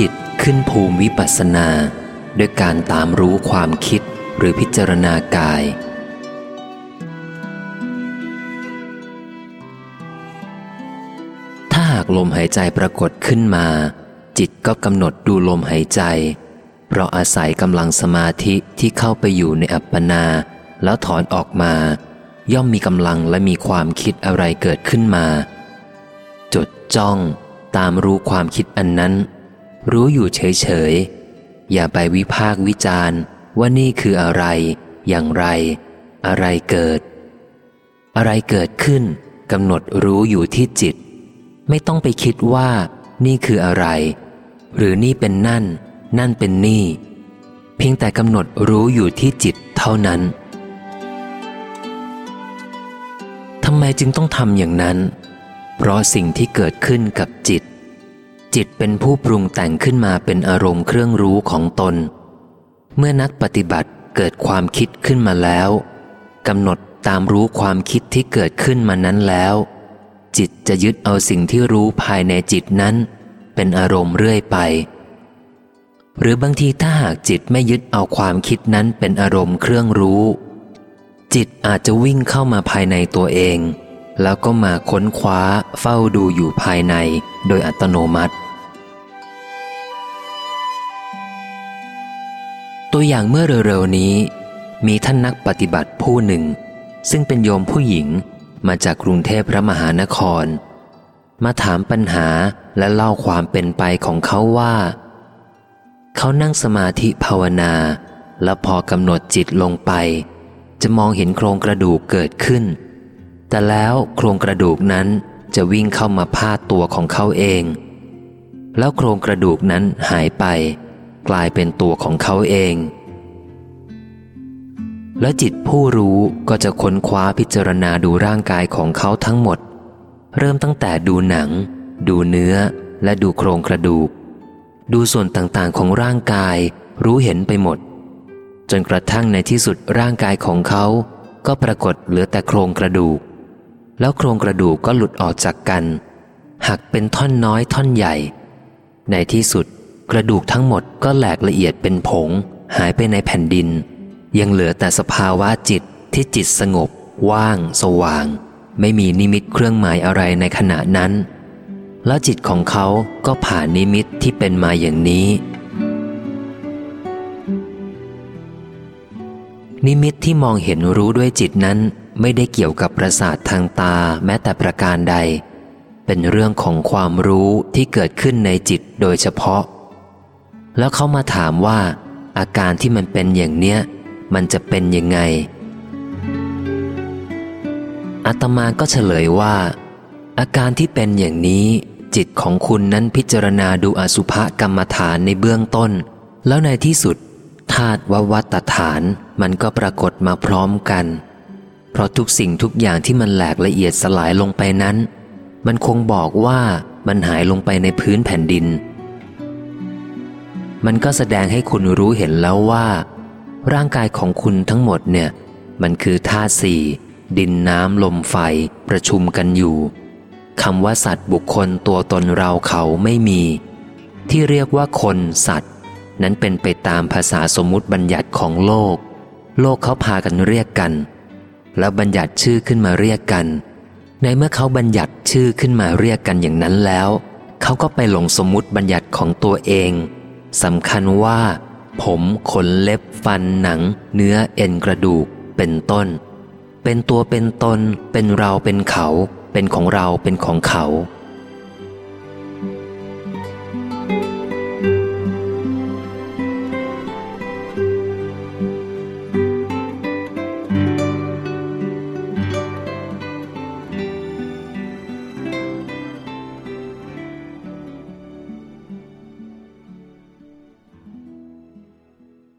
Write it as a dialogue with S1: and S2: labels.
S1: จิตขึ้นภูมิวิปัสสนาด้วยการตามรู้ความคิดหรือพิจารณากาย ถ้าหากลมหายใจปรากฏขึ้นมา จิตก็กำหนดดูลมหายใจ เพราะอาศัยกำลังสมาธิที่เข้าไปอยู่ในอัปปนา แล้วถอนออกมา ย่อมมีกำลังและมีความคิดอะไรเกิดขึ้นมา จดจ้องตามรู้ความคิดอันนั้น รู้อยู่เฉยๆ อย่าไปวิพากวิจารณ์ว่านี่คืออะไร อย่างไร อะไรเกิด อะไรเกิดขึ้นกำหนดรู้อยู่ที่จิต ไม่ต้องไปคิดว่า นี่คืออะไร หรือนี่เป็นนั่น นั่นเป็นนี่ เพียงแต่กำหนดรู้อยู่ที่จิตเท่านั้นทำไมจึงต้องทำอย่างนั้น เพราะสิ่งที่เกิดขึ้นกับจิต จิตเป็นผู้ปรุงแต่งขึ้นมาเป็นอารมณ์เครื่องรู้ของตน เมื่อนักปฏิบัติเกิดความคิดขึ้นมาแล้วกำหนดตามรู้ความคิดที่เกิดขึ้นมานั้นแล้ว จิตจะยึดเอาสิ่งที่รู้ภายในจิตนั้น เป็นอารมณ์เรื่อยไป หรือบางทีถ้าหากจิตไม่ยึดเอาความคิดนั้นเป็นอารมณ์เครื่องรู้ จิตอาจจะวิ่งเข้ามาภายในตัวเอง แล้วก็มาค้นคว้าเฝ้าดูอยู่ภายในโดยอัตโนมัติ ตัวอย่างเมื่อเร็วๆนี้ มีท่านนักปฏิบัติผู้หนึ่ง ซึ่งเป็นโยมผู้หญิงมาจากกรุงเทพพระมหานคร มาถามปัญหาและเล่าความเป็นไปของเขาว่า เขานั่งสมาธิภาวนา แล้วพอกำหนดจิตลงไป จะมองเห็นโครงกระดูกเกิดขึ้น แต่แล้วโครงกระดูกนั้นจะวิ่งเข้ามาพาดตัวของเขาเอง แล้วโครงกระดูกนั้นหายไป กลายเป็นตัวของเขาเอง และจิตผู้รู้ก็จะค้นคว้าพิจารณาดูร่างกายของเขาทั้งหมด เริ่มตั้งแต่ดูหนัง ดูเนื้อและดูโครงกระดูก ดูส่วนต่างๆของร่างกายรู้เห็นไปหมด จนกระทั่งในที่สุดร่างกายของเขา ก็ปรากฏเหลือแต่โครงกระดูก แล้วโครงกระดูกก็หลุดออกจากกันหักเป็นท่อนน้อยท่อนใหญ่ ในที่สุด กระดูกทั้งหมดก็แหลกละเอียดเป็นผง หายไปในแผ่นดิน ยังเหลือแต่สภาวะจิตที่จิตสงบ ว่าง สว่าง ไม่มีนิมิตเครื่องหมายอะไรในขณะนั้น แล้วจิตของเขาก็ผ่านนิมิตที่เป็นมาอย่างนี้ นิมิตที่มองเห็นรู้ด้วยจิตนั้นไม่ได้เกี่ยวกับประสาททางตาแม้แต่ประการใด เป็นเรื่องของความรู้ที่เกิดขึ้นในจิตโดยเฉพาะ แล้วเขามาถามว่า อาการที่มันเป็นอย่างเนี้ย มันจะเป็นยังไงอาตมาก็เฉลยว่า อาการที่เป็นอย่างนี้จิตของคุณนั้นพิจารณาดูอสุภกรรมฐานในเบื้องต้น แล้วในที่สุดธาตุววัตฐานมันก็ปรากฏมาพร้อมกัน เพราะทุกสิ่งทุกอย่างที่มันแหลกละเอียดสลายลงไปนั้น มันคงบอกว่ามันหายลงไปในพื้นแผ่นดิน มันก็แสดงให้คุณรู้เห็นแล้วว่า ร่างกายของคุณทั้งหมดเนี่ย มันคือธาตุสี่ดินน้ำลมไฟประชุมกันอยู่คำว่าสัตว์บุคคลตัวตนเราเขาไม่มี ที่เรียกว่าคนสัตว์ นั้นเป็นไปตามภาษาสมมุติบัญญัติของโลก โลกเขาพากันเรียกกัน แล้วบัญญัติชื่อขึ้นมาเรียกกัน ในเมื่อเขาบัญญัติชื่อขึ้นมาเรียกกันอย่างนั้นแล้ว เขาก็ไปหลงสมมุติบัญญัติของตัวเอง สำคัญว่า ผมขนเล็บฟันหนัง เนื้อเอ็นกระดูกเป็นต้น เป็นตัวเป็นตน เป็นเราเป็นเขา เป็นของเราเป็นของเขา